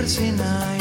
verse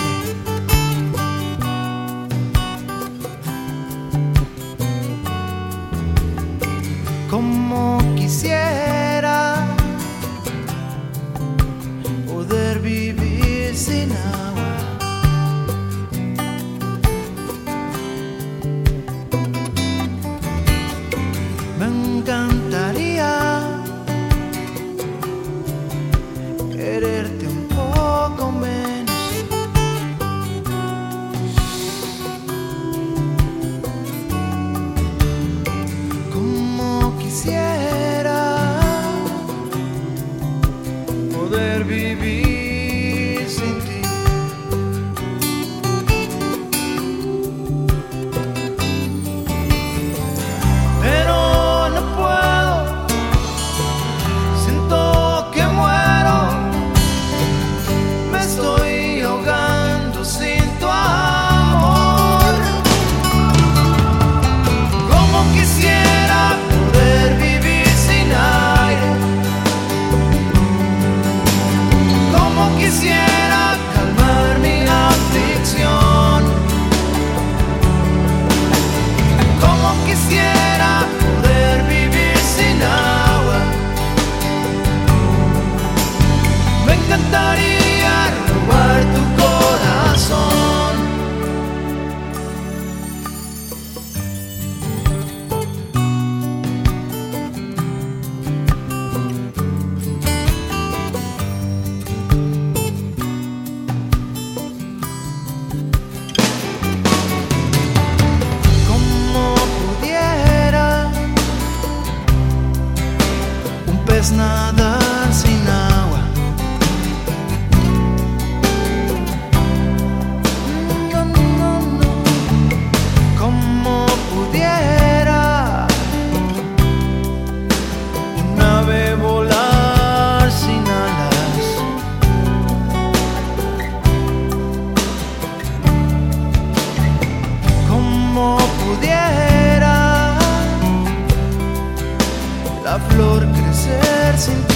pudiera